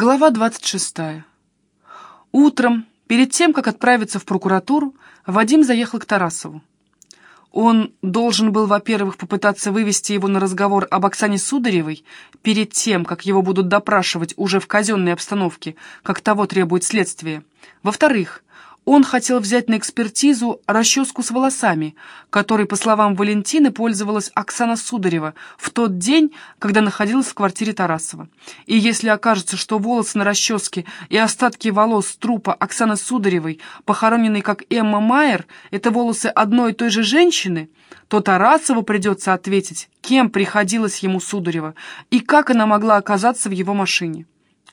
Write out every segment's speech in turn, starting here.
Глава 26. Утром, перед тем, как отправиться в прокуратуру, Вадим заехал к Тарасову. Он должен был, во-первых, попытаться вывести его на разговор об Оксане Сударевой перед тем, как его будут допрашивать уже в казенной обстановке, как того требует следствие. Во-вторых, он хотел взять на экспертизу расческу с волосами, которой, по словам Валентины, пользовалась Оксана Сударева в тот день, когда находилась в квартире Тарасова. И если окажется, что волосы на расческе и остатки волос трупа Оксаны Сударевой, похороненной как Эмма Майер, это волосы одной и той же женщины, то Тарасову придется ответить, кем приходилась ему Сударева и как она могла оказаться в его машине.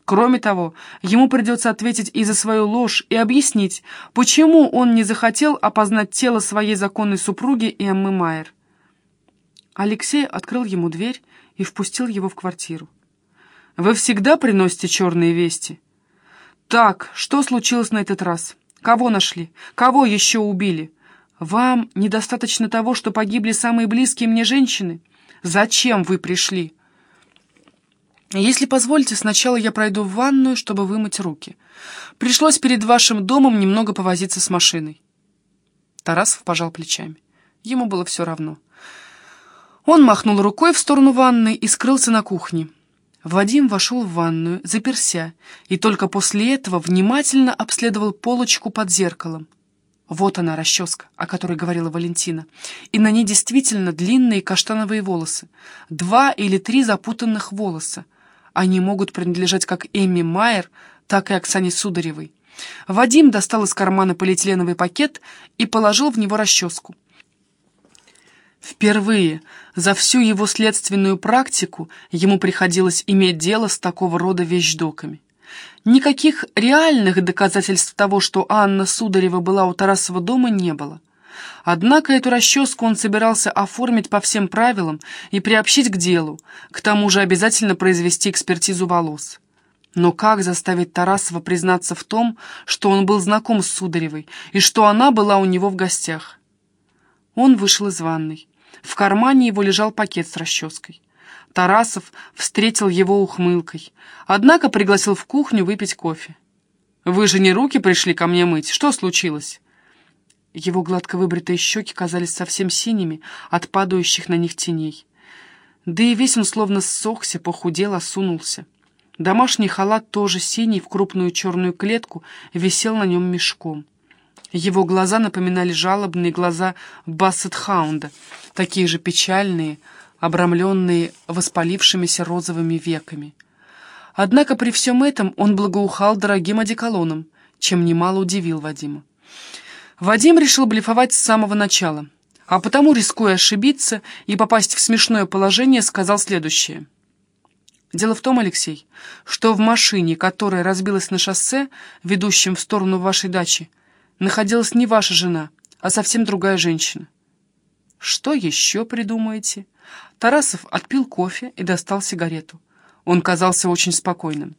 Кроме того, ему придется ответить и за свою ложь и объяснить, почему он не захотел опознать тело своей законной супруги Эммы Майер. Алексей открыл ему дверь и впустил его в квартиру. «Вы всегда приносите черные вести?» «Так, что случилось на этот раз? Кого нашли? Кого еще убили? Вам недостаточно того, что погибли самые близкие мне женщины? Зачем вы пришли?» Если позволите, сначала я пройду в ванную, чтобы вымыть руки. Пришлось перед вашим домом немного повозиться с машиной. Тарасов пожал плечами. Ему было все равно. Он махнул рукой в сторону ванной и скрылся на кухне. Вадим вошел в ванную, заперся, и только после этого внимательно обследовал полочку под зеркалом. Вот она, расческа, о которой говорила Валентина. И на ней действительно длинные каштановые волосы. Два или три запутанных волоса. Они могут принадлежать как Эмми Майер, так и Оксане Сударевой. Вадим достал из кармана полиэтиленовый пакет и положил в него расческу. Впервые за всю его следственную практику ему приходилось иметь дело с такого рода вещдоками. Никаких реальных доказательств того, что Анна Сударева была у Тарасова дома, не было. Однако эту расческу он собирался оформить по всем правилам и приобщить к делу, к тому же обязательно произвести экспертизу волос. Но как заставить Тарасова признаться в том, что он был знаком с Сударевой и что она была у него в гостях? Он вышел из ванной. В кармане его лежал пакет с расческой. Тарасов встретил его ухмылкой, однако пригласил в кухню выпить кофе. «Вы же не руки пришли ко мне мыть. Что случилось?» Его гладко выбритые щеки казались совсем синими от падающих на них теней. Да и весь он словно ссохся, похудел, осунулся. Домашний халат, тоже синий, в крупную черную клетку, висел на нем мешком. Его глаза напоминали жалобные глаза Бассет-хаунда, такие же печальные, обрамленные воспалившимися розовыми веками. Однако при всем этом он благоухал дорогим одеколоном, чем немало удивил Вадима. Вадим решил блефовать с самого начала, а потому, рискуя ошибиться и попасть в смешное положение, сказал следующее. «Дело в том, Алексей, что в машине, которая разбилась на шоссе, ведущем в сторону вашей дачи, находилась не ваша жена, а совсем другая женщина». «Что еще придумаете?» Тарасов отпил кофе и достал сигарету. Он казался очень спокойным.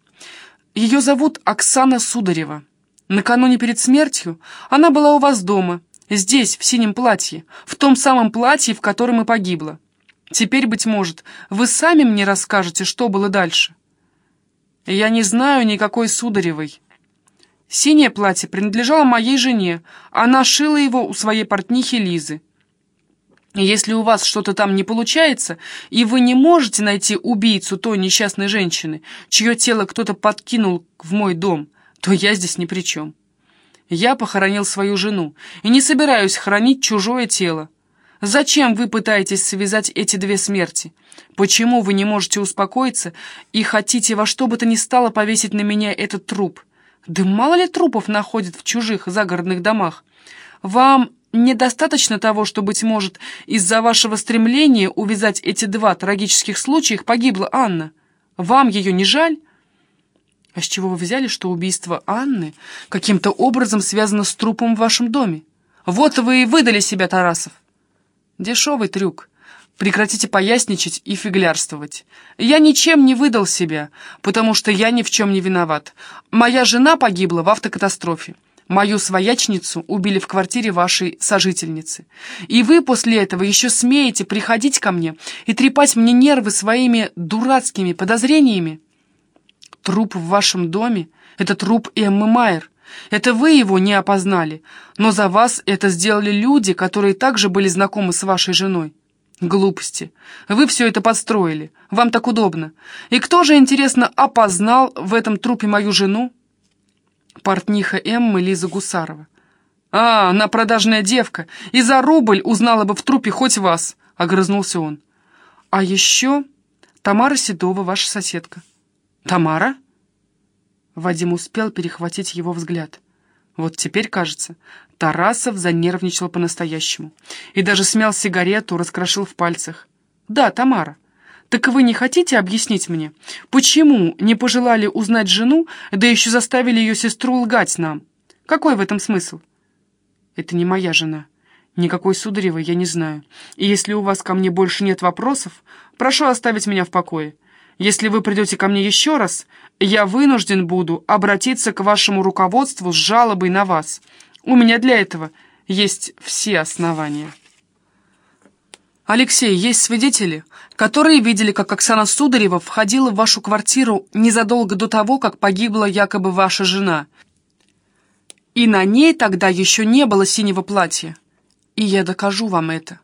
«Ее зовут Оксана Сударева». Накануне перед смертью она была у вас дома, здесь, в синем платье, в том самом платье, в котором и погибла. Теперь, быть может, вы сами мне расскажете, что было дальше. Я не знаю никакой Сударевой. Синее платье принадлежало моей жене, она шила его у своей портнихи Лизы. Если у вас что-то там не получается, и вы не можете найти убийцу той несчастной женщины, чье тело кто-то подкинул в мой дом, то я здесь ни при чем. Я похоронил свою жену и не собираюсь хранить чужое тело. Зачем вы пытаетесь связать эти две смерти? Почему вы не можете успокоиться и хотите во что бы то ни стало повесить на меня этот труп? Да мало ли трупов находят в чужих загородных домах. Вам недостаточно того, что, быть может, из-за вашего стремления увязать эти два трагических случая погибла Анна? Вам ее не жаль? А с чего вы взяли, что убийство Анны каким-то образом связано с трупом в вашем доме? Вот вы и выдали себя, Тарасов. Дешевый трюк. Прекратите поясничать и фиглярствовать. Я ничем не выдал себя, потому что я ни в чем не виноват. Моя жена погибла в автокатастрофе. Мою своячницу убили в квартире вашей сожительницы. И вы после этого еще смеете приходить ко мне и трепать мне нервы своими дурацкими подозрениями? Труп в вашем доме — это труп Эммы Майер. Это вы его не опознали, но за вас это сделали люди, которые также были знакомы с вашей женой. Глупости. Вы все это подстроили. Вам так удобно. И кто же, интересно, опознал в этом трупе мою жену? Портниха Эммы Лиза Гусарова. «А, она продажная девка, и за рубль узнала бы в трупе хоть вас», — огрызнулся он. «А еще Тамара Седова, ваша соседка». «Тамара?» Вадим успел перехватить его взгляд. Вот теперь, кажется, Тарасов занервничал по-настоящему. И даже смял сигарету, раскрошил в пальцах. «Да, Тамара. Так вы не хотите объяснить мне, почему не пожелали узнать жену, да еще заставили ее сестру лгать нам? Какой в этом смысл?» «Это не моя жена. Никакой Сударевой я не знаю. И если у вас ко мне больше нет вопросов, прошу оставить меня в покое. Если вы придете ко мне еще раз, я вынужден буду обратиться к вашему руководству с жалобой на вас. У меня для этого есть все основания. Алексей, есть свидетели, которые видели, как Оксана Сударева входила в вашу квартиру незадолго до того, как погибла якобы ваша жена. И на ней тогда еще не было синего платья. И я докажу вам это.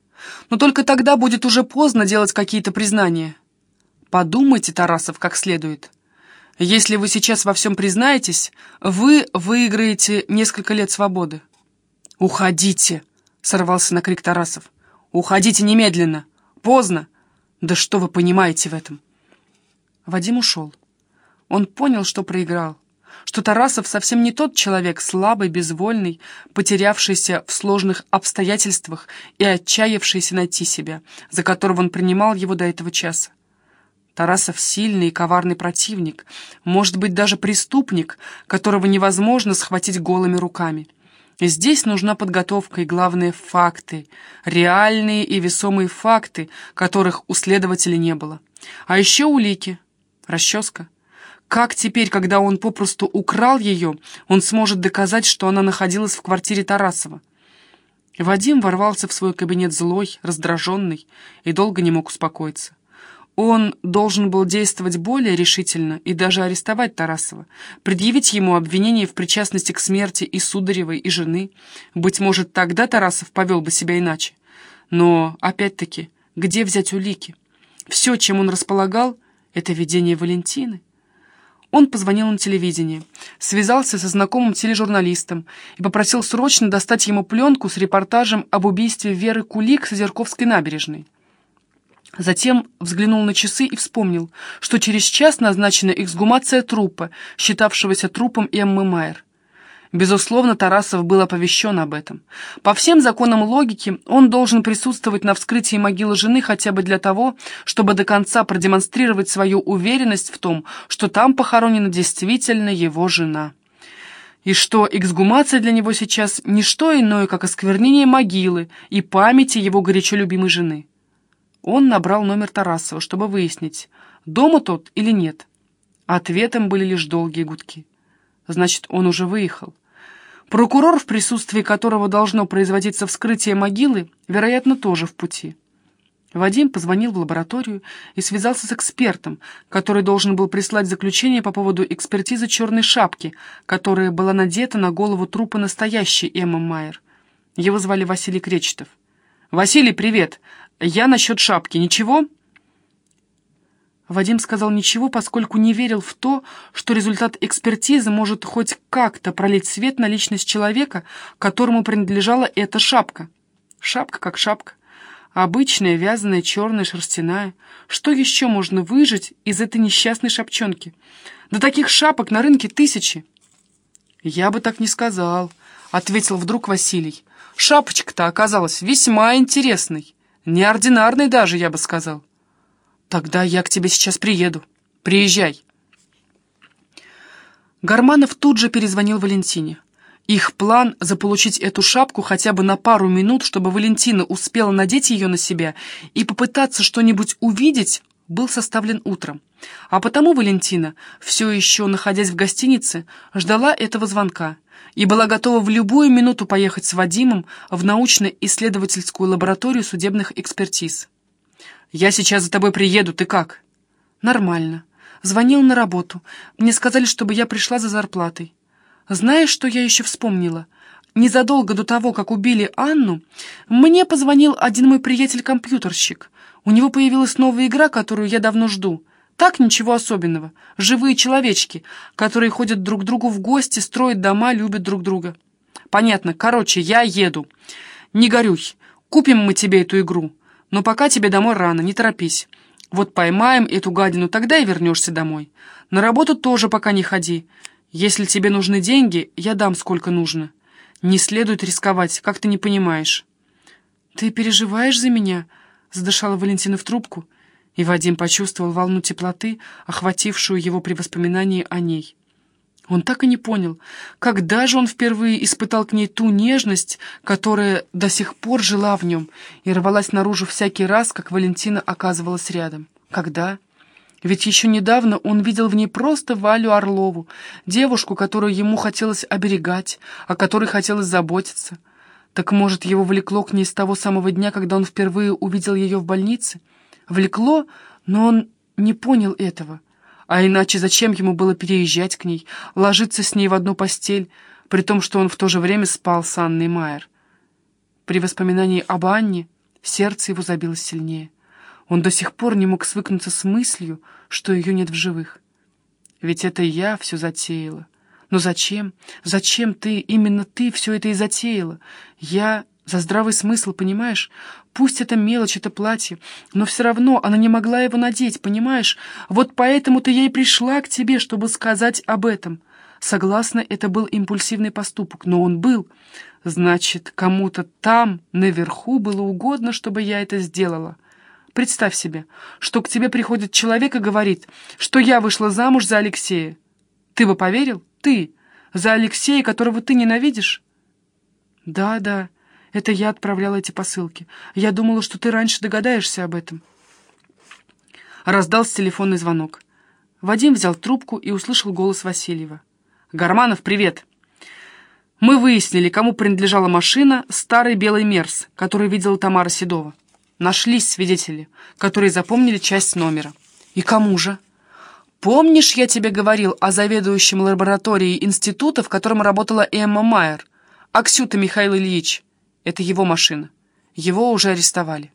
Но только тогда будет уже поздно делать какие-то признания. Подумайте, Тарасов, как следует. Если вы сейчас во всем признаетесь, вы выиграете несколько лет свободы. «Уходите!» — сорвался на крик Тарасов. «Уходите немедленно! Поздно! Да что вы понимаете в этом?» Вадим ушел. Он понял, что проиграл, что Тарасов совсем не тот человек, слабый, безвольный, потерявшийся в сложных обстоятельствах и отчаявшийся найти себя, за которого он принимал его до этого часа. Тарасов сильный и коварный противник, может быть, даже преступник, которого невозможно схватить голыми руками. Здесь нужна подготовка и, главное, факты, реальные и весомые факты, которых у следователя не было. А еще улики, расческа. Как теперь, когда он попросту украл ее, он сможет доказать, что она находилась в квартире Тарасова? Вадим ворвался в свой кабинет злой, раздраженный и долго не мог успокоиться. Он должен был действовать более решительно и даже арестовать Тарасова, предъявить ему обвинение в причастности к смерти и Сударевой, и жены. Быть может, тогда Тарасов повел бы себя иначе. Но, опять-таки, где взять улики? Все, чем он располагал, это видение Валентины. Он позвонил на телевидение, связался со знакомым тележурналистом и попросил срочно достать ему пленку с репортажем об убийстве Веры Кулик с Озерковской набережной. Затем взглянул на часы и вспомнил, что через час назначена эксгумация трупа, считавшегося трупом Эммы Майер. Безусловно, Тарасов был оповещен об этом. По всем законам логики он должен присутствовать на вскрытии могилы жены хотя бы для того, чтобы до конца продемонстрировать свою уверенность в том, что там похоронена действительно его жена. И что эксгумация для него сейчас не что иное, как осквернение могилы и памяти его горячо любимой жены. Он набрал номер Тарасова, чтобы выяснить, дома тот или нет. Ответом были лишь долгие гудки. Значит, он уже выехал. Прокурор, в присутствии которого должно производиться вскрытие могилы, вероятно, тоже в пути. Вадим позвонил в лабораторию и связался с экспертом, который должен был прислать заключение по поводу экспертизы черной шапки, которая была надета на голову трупа настоящей Эммы Майер. Его звали Василий Кречетов. «Василий, привет! Я насчет шапки. Ничего?» Вадим сказал ничего, поскольку не верил в то, что результат экспертизы может хоть как-то пролить свет на личность человека, которому принадлежала эта шапка. Шапка как шапка. Обычная, вязаная, черная, шерстяная. Что еще можно выжить из этой несчастной шапчонки? Да таких шапок на рынке тысячи. «Я бы так не сказал», — ответил вдруг Василий. «Шапочка-то оказалась весьма интересной». Неординарный даже, я бы сказал. Тогда я к тебе сейчас приеду. Приезжай. Гарманов тут же перезвонил Валентине. Их план заполучить эту шапку хотя бы на пару минут, чтобы Валентина успела надеть ее на себя и попытаться что-нибудь увидеть, был составлен утром. А потому Валентина, все еще находясь в гостинице, ждала этого звонка и была готова в любую минуту поехать с Вадимом в научно-исследовательскую лабораторию судебных экспертиз. «Я сейчас за тобой приеду, ты как?» «Нормально. Звонил на работу. Мне сказали, чтобы я пришла за зарплатой. Знаешь, что я еще вспомнила? Незадолго до того, как убили Анну, мне позвонил один мой приятель-компьютерщик. У него появилась новая игра, которую я давно жду. Так ничего особенного. Живые человечки, которые ходят друг к другу в гости, строят дома, любят друг друга. Понятно. Короче, я еду. Не горюй. Купим мы тебе эту игру. Но пока тебе домой рано, не торопись. Вот поймаем эту гадину, тогда и вернешься домой. На работу тоже пока не ходи. Если тебе нужны деньги, я дам сколько нужно. Не следует рисковать, как ты не понимаешь. Ты переживаешь за меня? Задышала Валентина в трубку и Вадим почувствовал волну теплоты, охватившую его при воспоминании о ней. Он так и не понял, когда же он впервые испытал к ней ту нежность, которая до сих пор жила в нем и рвалась наружу всякий раз, как Валентина оказывалась рядом. Когда? Ведь еще недавно он видел в ней просто Валю Орлову, девушку, которую ему хотелось оберегать, о которой хотелось заботиться. Так, может, его влекло к ней с того самого дня, когда он впервые увидел ее в больнице? — Влекло, но он не понял этого. А иначе зачем ему было переезжать к ней, ложиться с ней в одну постель, при том, что он в то же время спал с Анной Майер? При воспоминании об Анне сердце его забилось сильнее. Он до сих пор не мог свыкнуться с мыслью, что ее нет в живых. Ведь это я все затеяла. Но зачем? Зачем ты, именно ты, все это и затеяла? Я за здравый смысл, понимаешь? Пусть это мелочь, это платье, но все равно она не могла его надеть, понимаешь? Вот поэтому-то я и пришла к тебе, чтобы сказать об этом. Согласна, это был импульсивный поступок, но он был. Значит, кому-то там, наверху, было угодно, чтобы я это сделала. Представь себе, что к тебе приходит человек и говорит, что я вышла замуж за Алексея. Ты бы поверил? Ты. За Алексея, которого ты ненавидишь? Да, да. Это я отправляла эти посылки. Я думала, что ты раньше догадаешься об этом. Раздался телефонный звонок. Вадим взял трубку и услышал голос Васильева. «Гарманов, привет!» Мы выяснили, кому принадлежала машина старый белый Мерс, который видела Тамара Седова. Нашлись свидетели, которые запомнили часть номера. И кому же? Помнишь, я тебе говорил о заведующем лабораторией института, в котором работала Эмма Майер? Аксюта Михаил Ильич. Это его машина. Его уже арестовали.